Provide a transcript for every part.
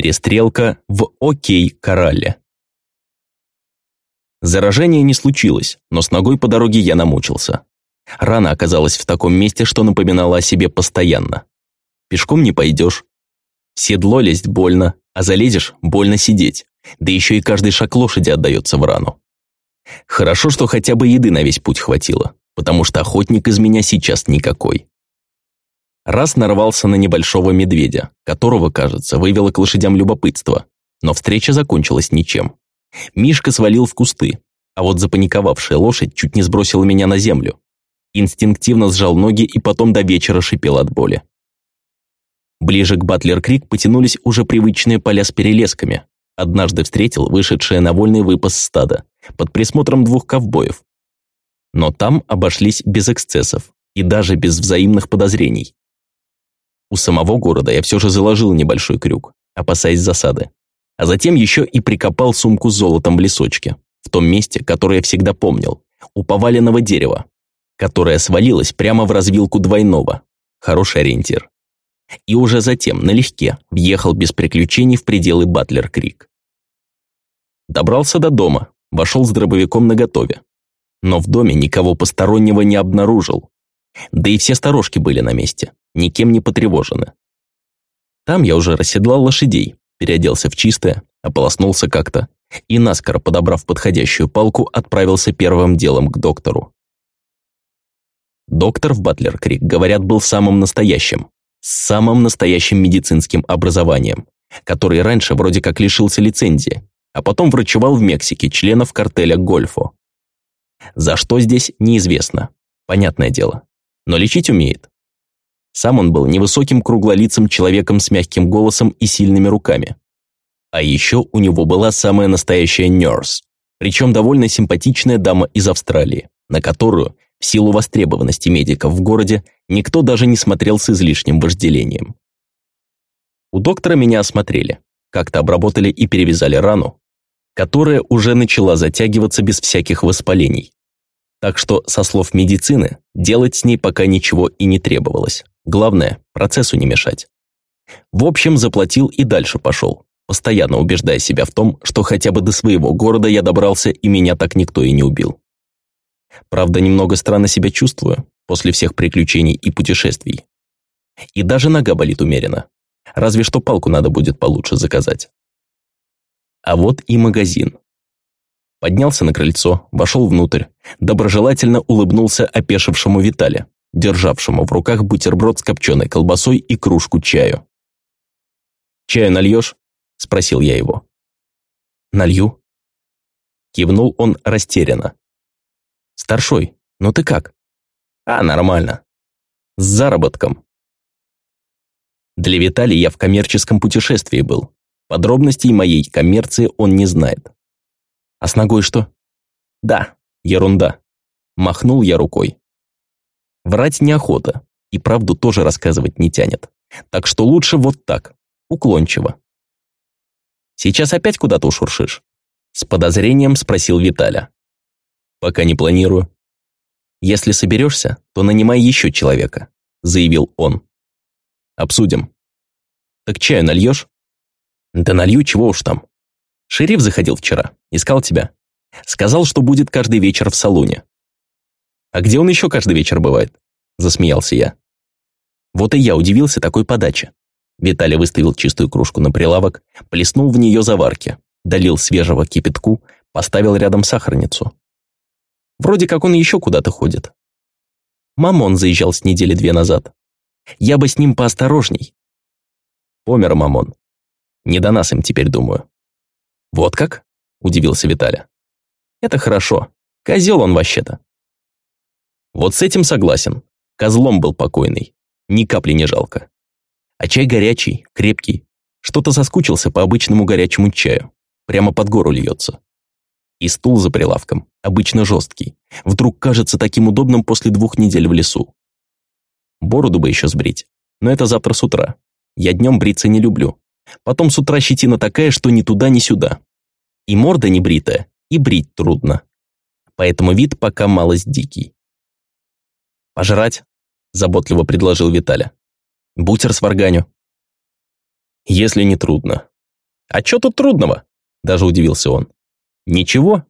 Перестрелка в Окей-Коралле. Заражения не случилось, но с ногой по дороге я намучился. Рана оказалась в таком месте, что напоминала о себе постоянно. Пешком не пойдешь. Седло лезть больно, а залезешь – больно сидеть. Да еще и каждый шаг лошади отдается в рану. Хорошо, что хотя бы еды на весь путь хватило, потому что охотник из меня сейчас никакой. Раз нарвался на небольшого медведя, которого, кажется, вывело к лошадям любопытство, но встреча закончилась ничем. Мишка свалил в кусты, а вот запаниковавшая лошадь чуть не сбросила меня на землю. Инстинктивно сжал ноги и потом до вечера шипел от боли. Ближе к Батлер-Крик потянулись уже привычные поля с перелесками. Однажды встретил вышедшее на вольный выпас стадо под присмотром двух ковбоев. Но там обошлись без эксцессов и даже без взаимных подозрений. У самого города я все же заложил небольшой крюк, опасаясь засады. А затем еще и прикопал сумку с золотом в лесочке, в том месте, которое я всегда помнил, у поваленного дерева, которое свалилось прямо в развилку двойного. Хороший ориентир. И уже затем, налегке, въехал без приключений в пределы Батлер-Крик. Добрался до дома, вошел с дробовиком наготове. Но в доме никого постороннего не обнаружил. Да и все сторожки были на месте никем не потревожены. Там я уже расседлал лошадей, переоделся в чистое, ополоснулся как-то и, наскоро подобрав подходящую палку, отправился первым делом к доктору. Доктор в Батлер-Крик, говорят, был самым настоящим, самым настоящим медицинским образованием, который раньше вроде как лишился лицензии, а потом врачевал в Мексике членов картеля Гольфо. За что здесь, неизвестно, понятное дело, но лечить умеет. Сам он был невысоким круглолицым человеком с мягким голосом и сильными руками. А еще у него была самая настоящая нёрс, причем довольно симпатичная дама из Австралии, на которую, в силу востребованности медиков в городе, никто даже не смотрел с излишним вожделением. У доктора меня осмотрели, как-то обработали и перевязали рану, которая уже начала затягиваться без всяких воспалений. Так что, со слов медицины, делать с ней пока ничего и не требовалось. Главное, процессу не мешать. В общем, заплатил и дальше пошел, постоянно убеждая себя в том, что хотя бы до своего города я добрался и меня так никто и не убил. Правда, немного странно себя чувствую после всех приключений и путешествий. И даже нога болит умеренно. Разве что палку надо будет получше заказать. А вот и магазин. Поднялся на крыльцо, вошел внутрь, доброжелательно улыбнулся опешившему Витале, державшему в руках бутерброд с копченой колбасой и кружку чаю. «Чаю нальешь?» – спросил я его. «Налью». Кивнул он растерянно. «Старшой, ну ты как?» «А, нормально. С заработком». Для Виталия я в коммерческом путешествии был. Подробностей моей коммерции он не знает. «А с ногой что?» «Да, ерунда». Махнул я рукой. Врать неохота, и правду тоже рассказывать не тянет. Так что лучше вот так, уклончиво. «Сейчас опять куда-то ушуршишь?» С подозрением спросил Виталя. «Пока не планирую». «Если соберешься, то нанимай еще человека», заявил он. «Обсудим». «Так чаю нальешь?» «Да налью, чего уж там». Шериф заходил вчера, искал тебя. Сказал, что будет каждый вечер в салоне. «А где он еще каждый вечер бывает?» – засмеялся я. Вот и я удивился такой подаче. Виталий выставил чистую кружку на прилавок, плеснул в нее заварки, долил свежего кипятку, поставил рядом сахарницу. Вроде как он еще куда-то ходит. Мамон заезжал с недели две назад. Я бы с ним поосторожней. Помер Мамон. Не до нас им теперь, думаю. Вот как? Удивился Виталя. Это хорошо. Козел он вообще-то. Вот с этим согласен. Козлом был покойный. Ни капли не жалко. А чай горячий, крепкий. Что-то соскучился по обычному горячему чаю. Прямо под гору льется. И стул за прилавком, обычно жесткий, вдруг кажется таким удобным после двух недель в лесу. Бороду бы еще сбрить, но это завтра с утра. Я днем бриться не люблю. Потом с утра щетина такая, что ни туда, ни сюда. И морда не бритая, и брить трудно. Поэтому вид пока малость дикий. «Пожрать?» – заботливо предложил Виталя. «Бутер с варганю». «Если не трудно», «А что тут трудного?» – даже удивился он. «Ничего?»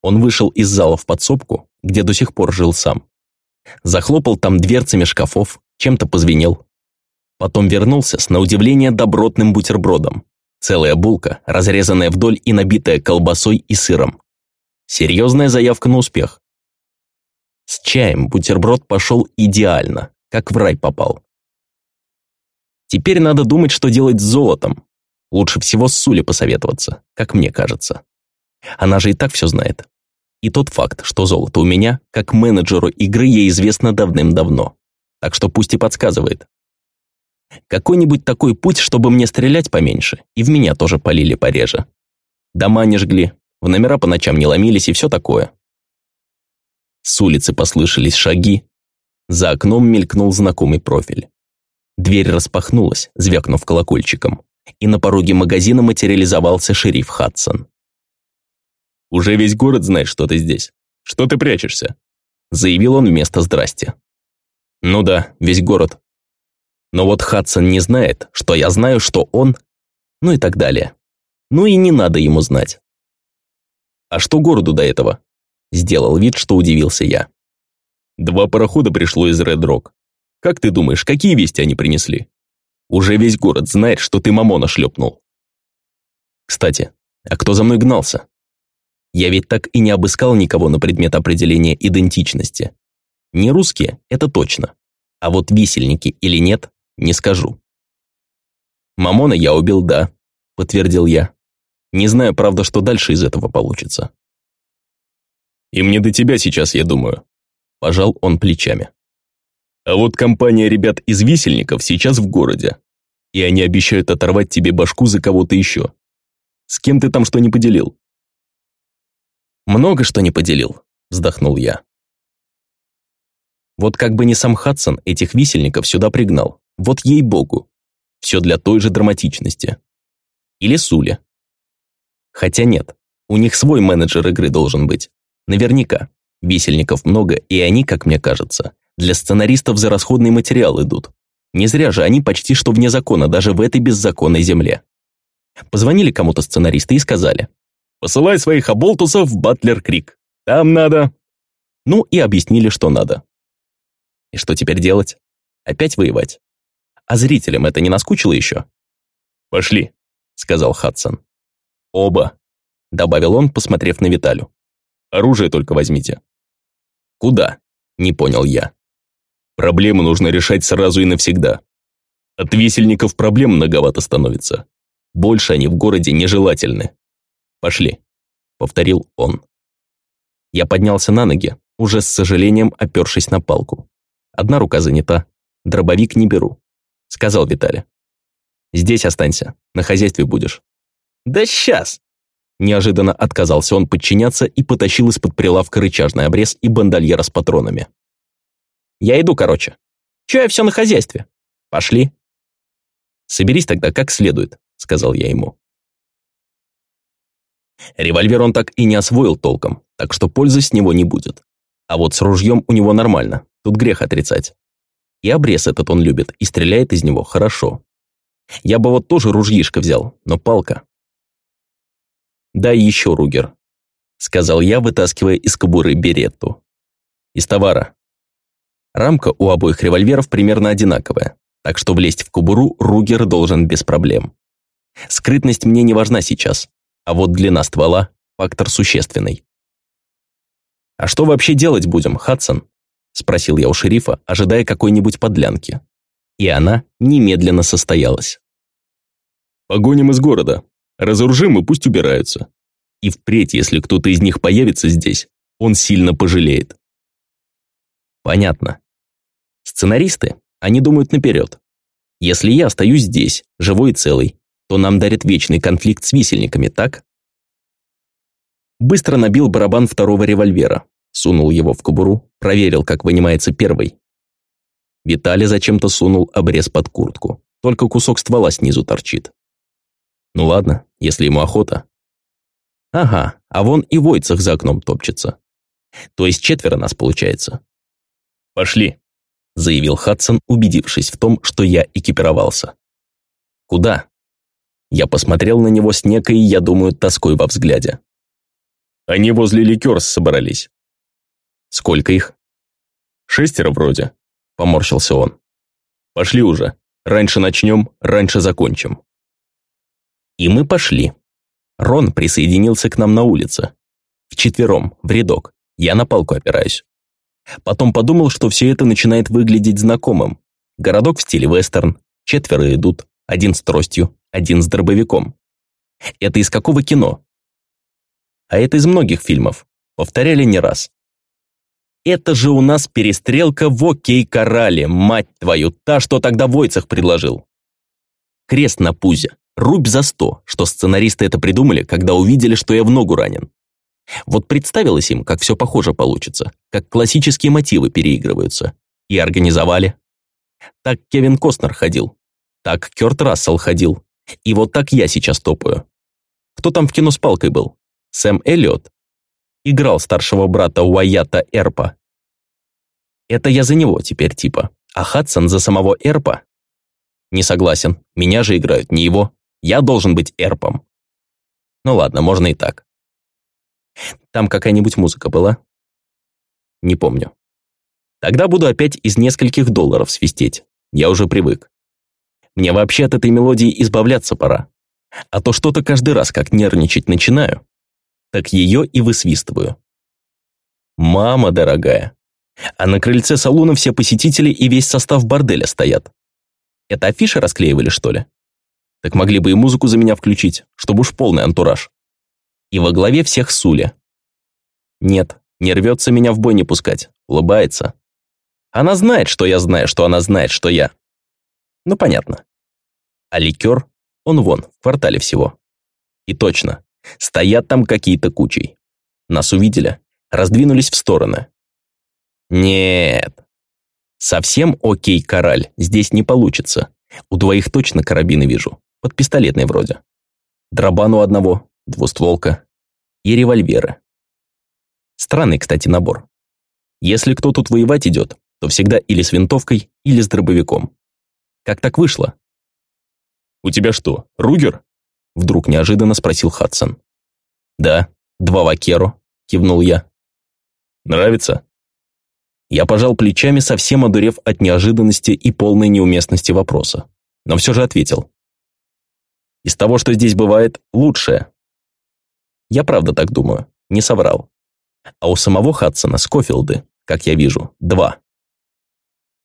Он вышел из зала в подсобку, где до сих пор жил сам. Захлопал там дверцами шкафов, чем-то позвенел. Потом вернулся с, на удивление, добротным бутербродом. Целая булка, разрезанная вдоль и набитая колбасой и сыром. Серьезная заявка на успех. С чаем бутерброд пошел идеально, как в рай попал. Теперь надо думать, что делать с золотом. Лучше всего с Сули посоветоваться, как мне кажется. Она же и так все знает. И тот факт, что золото у меня, как менеджеру игры, ей известно давным-давно. Так что пусть и подсказывает. Какой-нибудь такой путь, чтобы мне стрелять поменьше, и в меня тоже полили пореже. Дома не жгли, в номера по ночам не ломились и все такое. С улицы послышались шаги. За окном мелькнул знакомый профиль. Дверь распахнулась, звякнув колокольчиком, и на пороге магазина материализовался шериф Хадсон. «Уже весь город знает, что ты здесь. Что ты прячешься?» Заявил он вместо «здрасте». «Ну да, весь город. Но вот Хадсон не знает, что я знаю, что он... Ну и так далее. Ну и не надо ему знать. А что городу до этого? Сделал вид, что удивился я. Два парохода пришло из Ред Рок. Как ты думаешь, какие вести они принесли? Уже весь город знает, что ты мамона шлепнул. Кстати, а кто за мной гнался? Я ведь так и не обыскал никого на предмет определения идентичности. Не русские, это точно. А вот висельники или нет, не скажу. Мамона я убил, да, подтвердил я. Не знаю, правда, что дальше из этого получится. И мне до тебя сейчас, я думаю. Пожал он плечами. А вот компания ребят из висельников сейчас в городе. И они обещают оторвать тебе башку за кого-то еще. С кем ты там что не поделил? Много что не поделил, вздохнул я. Вот как бы не сам Хадсон этих висельников сюда пригнал. Вот ей-богу. Все для той же драматичности. Или Суля. Хотя нет, у них свой менеджер игры должен быть. Наверняка. Висельников много, и они, как мне кажется, для сценаристов за расходный материал идут. Не зря же они почти что вне закона, даже в этой беззаконной земле. Позвонили кому-то сценаристы и сказали. «Посылай своих оболтусов в Батлер-Крик. Там надо...» Ну и объяснили, что надо. И что теперь делать? Опять воевать? А зрителям это не наскучило еще? «Пошли», — сказал Хадсон. «Оба», — добавил он, посмотрев на Виталю. «Оружие только возьмите». «Куда?» — не понял я. «Проблему нужно решать сразу и навсегда. От весельников проблем многовато становится. Больше они в городе нежелательны. Пошли», — повторил он. Я поднялся на ноги, уже с сожалением опершись на палку. Одна рука занята, дробовик не беру», — сказал Виталий. «Здесь останься, на хозяйстве будешь». «Да сейчас!» Неожиданно отказался он подчиняться и потащил из-под прилавка рычажный обрез и бандольера с патронами. «Я иду, короче. Чё я все на хозяйстве? Пошли». «Соберись тогда как следует», — сказал я ему. Револьвер он так и не освоил толком, так что пользы с него не будет. А вот с ружьем у него нормально, тут грех отрицать. И обрез этот он любит, и стреляет из него хорошо. Я бы вот тоже ружьишко взял, но палка. «Дай еще, Ругер», — сказал я, вытаскивая из кобуры беретту. «Из товара». Рамка у обоих револьверов примерно одинаковая, так что влезть в кобуру Ругер должен без проблем. Скрытность мне не важна сейчас, а вот длина ствола – фактор существенный. «А что вообще делать будем, Хадсон?» – спросил я у шерифа, ожидая какой-нибудь подлянки. И она немедленно состоялась. «Погоним из города. Разоружим и пусть убираются. И впредь, если кто-то из них появится здесь, он сильно пожалеет». Понятно. Сценаристы, они думают наперед. Если я остаюсь здесь, живой и целый, то нам дарит вечный конфликт с висельниками, так? Быстро набил барабан второго револьвера, Сунул его в кобуру, проверил, как вынимается первый. Виталий зачем-то сунул обрез под куртку. Только кусок ствола снизу торчит. Ну ладно, если ему охота. Ага, а вон и Войцах за окном топчется. То есть четверо нас получается. «Пошли», — заявил Хадсон, убедившись в том, что я экипировался. «Куда?» Я посмотрел на него с некой, я думаю, тоской во взгляде. Они возле ликерс собрались. Сколько их? Шестеро вроде, поморщился он. Пошли уже. Раньше начнем, раньше закончим. И мы пошли. Рон присоединился к нам на улице. Вчетвером, в рядок. Я на палку опираюсь. Потом подумал, что все это начинает выглядеть знакомым. Городок в стиле вестерн. Четверо идут. Один с тростью, один с дробовиком. Это из какого кино? А это из многих фильмов. Повторяли не раз. Это же у нас перестрелка в окей-корале, мать твою, та, что тогда Войцах предложил. Крест на пузе. Рубь за сто, что сценаристы это придумали, когда увидели, что я в ногу ранен. Вот представилось им, как все похоже получится, как классические мотивы переигрываются. И организовали. Так Кевин Костнер ходил. Так Кёрт Рассел ходил. И вот так я сейчас топаю. Кто там в кино с палкой был? Сэм Эллиот? Играл старшего брата Уайята Эрпа. Это я за него теперь типа. А Хадсон за самого Эрпа? Не согласен. Меня же играют, не его. Я должен быть Эрпом. Ну ладно, можно и так. Там какая-нибудь музыка была? Не помню. Тогда буду опять из нескольких долларов свистеть. Я уже привык. Мне вообще от этой мелодии избавляться пора. А то что-то каждый раз, как нервничать начинаю, так ее и высвистываю. Мама дорогая. А на крыльце салона все посетители и весь состав борделя стоят. Это афиши расклеивали, что ли? Так могли бы и музыку за меня включить, чтобы уж полный антураж. И во главе всех Суля. Нет, не рвется меня в бой не пускать, улыбается. Она знает, что я знаю, что она знает, что я. Ну, понятно. А ликер, он вон, в квартале всего. И точно, стоят там какие-то кучей. Нас увидели, раздвинулись в стороны. Нет. Совсем окей, кораль, здесь не получится. У двоих точно карабины вижу, под пистолетной вроде. Дробан у одного, двустволка и револьверы. Странный, кстати, набор. Если кто тут воевать идет, то всегда или с винтовкой, или с дробовиком. Как так вышло? «У тебя что, Ругер?» Вдруг неожиданно спросил Хадсон. «Да, два вакеру», кивнул я. «Нравится?» Я пожал плечами, совсем одурев от неожиданности и полной неуместности вопроса. Но все же ответил. «Из того, что здесь бывает, лучшее». Я правда так думаю, не соврал. А у самого Хадсона Скофилды, как я вижу, два.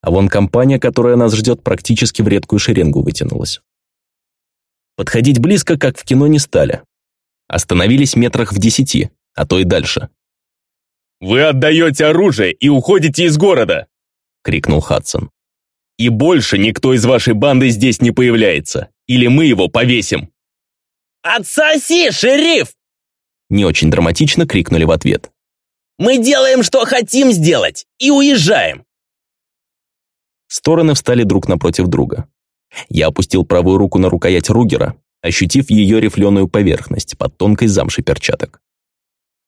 А вон компания, которая нас ждет, практически в редкую шеренгу вытянулась. Подходить близко, как в кино, не стали. Остановились метрах в десяти, а то и дальше. «Вы отдаете оружие и уходите из города!» — крикнул Хадсон. «И больше никто из вашей банды здесь не появляется, или мы его повесим!» «Отсоси, шериф!» Не очень драматично крикнули в ответ. Мы делаем, что хотим сделать, и уезжаем!» Стороны встали друг напротив друга. Я опустил правую руку на рукоять Ругера, ощутив ее рифленую поверхность под тонкой замшей перчаток.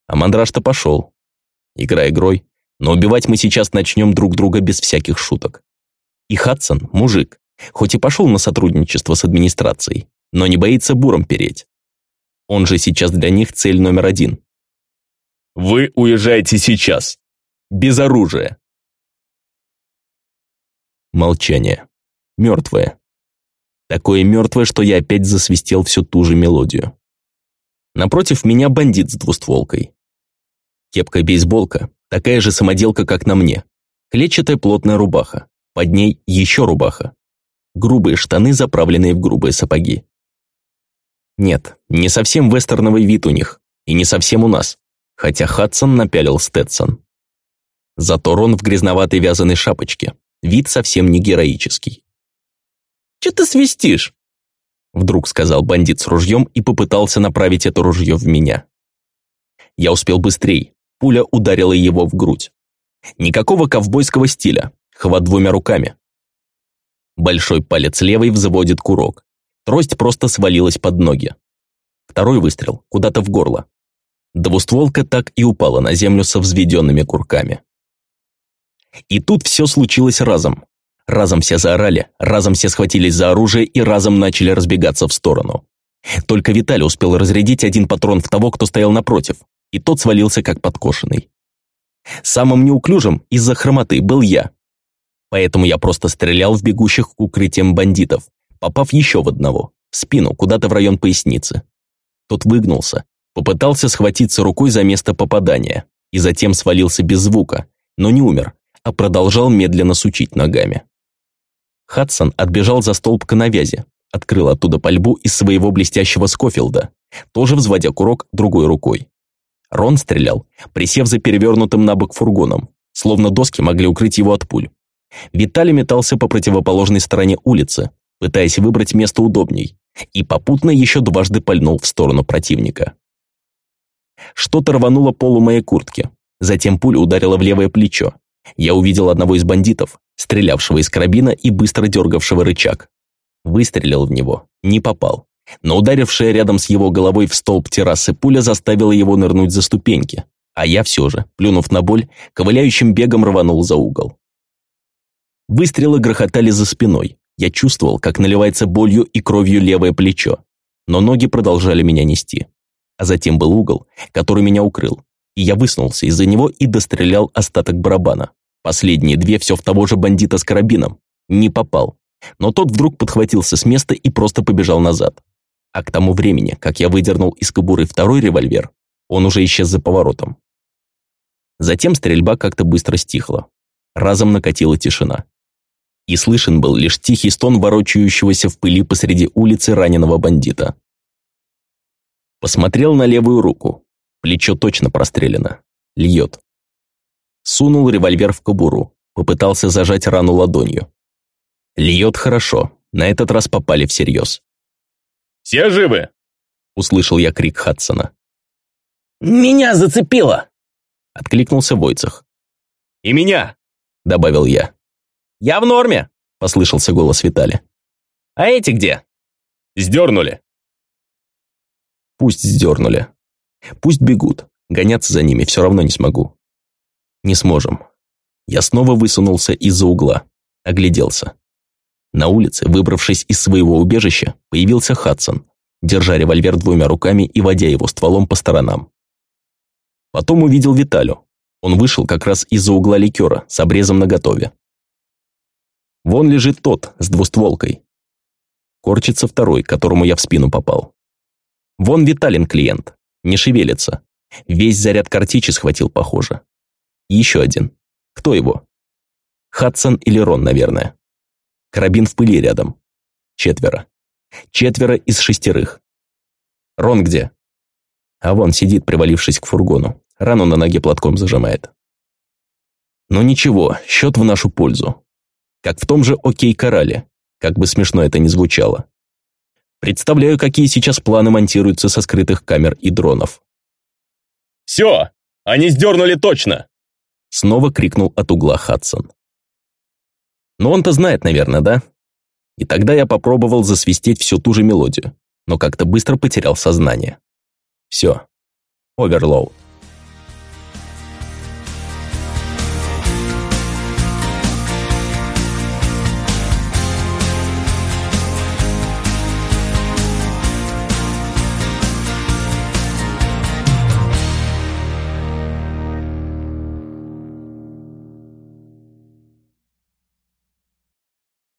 А мандраж-то пошел. Игра игрой, но убивать мы сейчас начнем друг друга без всяких шуток. И Хадсон – мужик, хоть и пошел на сотрудничество с администрацией, но не боится буром переть. Он же сейчас для них цель номер один. Вы уезжаете сейчас. Без оружия. Молчание. Мертвое. Такое мертвое, что я опять засвистел всю ту же мелодию. Напротив меня бандит с двустволкой. Кепка-бейсболка, такая же самоделка, как на мне. Клетчатая плотная рубаха, под ней еще рубаха. Грубые штаны, заправленные в грубые сапоги. Нет, не совсем вестерновый вид у них, и не совсем у нас хотя Хадсон напялил Стэтсон. Зато Рон в грязноватой вязаной шапочке, вид совсем не героический. «Че ты свистишь?» Вдруг сказал бандит с ружьем и попытался направить это ружье в меня. Я успел быстрей, пуля ударила его в грудь. Никакого ковбойского стиля, хват двумя руками. Большой палец левой взводит курок. Трость просто свалилась под ноги. Второй выстрел, куда-то в горло. Двустволка так и упала на землю со взведенными курками. И тут все случилось разом. Разом все заорали, разом все схватились за оружие и разом начали разбегаться в сторону. Только Виталий успел разрядить один патрон в того, кто стоял напротив, и тот свалился как подкошенный. Самым неуклюжим из-за хромоты был я. Поэтому я просто стрелял в бегущих к укрытиям бандитов, попав еще в одного, в спину, куда-то в район поясницы. Тот выгнулся, попытался схватиться рукой за место попадания и затем свалился без звука, но не умер, а продолжал медленно сучить ногами. Хадсон отбежал за столб к навязи, открыл оттуда пальбу из своего блестящего Скофилда, тоже взводя курок другой рукой. Рон стрелял, присев за перевернутым на бок фургоном, словно доски могли укрыть его от пуль. Виталий метался по противоположной стороне улицы, пытаясь выбрать место удобней, и попутно еще дважды пальнул в сторону противника. Что-то рвануло полу моей куртки, затем пуля ударила в левое плечо. Я увидел одного из бандитов, стрелявшего из карабина и быстро дергавшего рычаг. Выстрелил в него, не попал. Но ударившая рядом с его головой в столб террасы пуля заставила его нырнуть за ступеньки, а я все же, плюнув на боль, ковыляющим бегом рванул за угол. Выстрелы грохотали за спиной. Я чувствовал, как наливается болью и кровью левое плечо, но ноги продолжали меня нести. А затем был угол, который меня укрыл, я высунулся из-за него и дострелял остаток барабана. Последние две все в того же бандита с карабином. Не попал. Но тот вдруг подхватился с места и просто побежал назад. А к тому времени, как я выдернул из кобуры второй револьвер, он уже исчез за поворотом. Затем стрельба как-то быстро стихла. Разом накатила тишина. И слышен был лишь тихий стон ворочающегося в пыли посреди улицы раненого бандита. Посмотрел на левую руку. Плечо точно прострелено. Льет. Сунул револьвер в кобуру. Попытался зажать рану ладонью. Льет хорошо. На этот раз попали всерьез. «Все живы?» – услышал я крик Хадсона. «Меня зацепило!» – откликнулся Войцах. «И меня!» – добавил я. «Я в норме!» – послышался голос Витали. «А эти где?» «Сдернули!» «Пусть сдернули. Пусть бегут. Гоняться за ними все равно не смогу. Не сможем». Я снова высунулся из-за угла. Огляделся. На улице, выбравшись из своего убежища, появился Хадсон, держа револьвер двумя руками и водя его стволом по сторонам. Потом увидел Виталю. Он вышел как раз из-за угла ликера с обрезом наготове. Вон лежит тот с двустволкой. Корчится второй, которому я в спину попал. Вон Виталин клиент. Не шевелится. Весь заряд картечи схватил, похоже. еще один. Кто его? Хадсон или Рон, наверное. Карабин в пыли рядом. Четверо. Четверо из шестерых. Рон где? А вон сидит, привалившись к фургону. Рану на ноге платком зажимает. Но ничего, счет в нашу пользу. Как в том же «Окей, Корале», как бы смешно это ни звучало. Представляю, какие сейчас планы монтируются со скрытых камер и дронов. «Все! Они сдернули точно!» Снова крикнул от угла Хадсон. Но он-то знает, наверное, да? И тогда я попробовал засвистеть всю ту же мелодию, но как-то быстро потерял сознание. Все. Оверлоуд.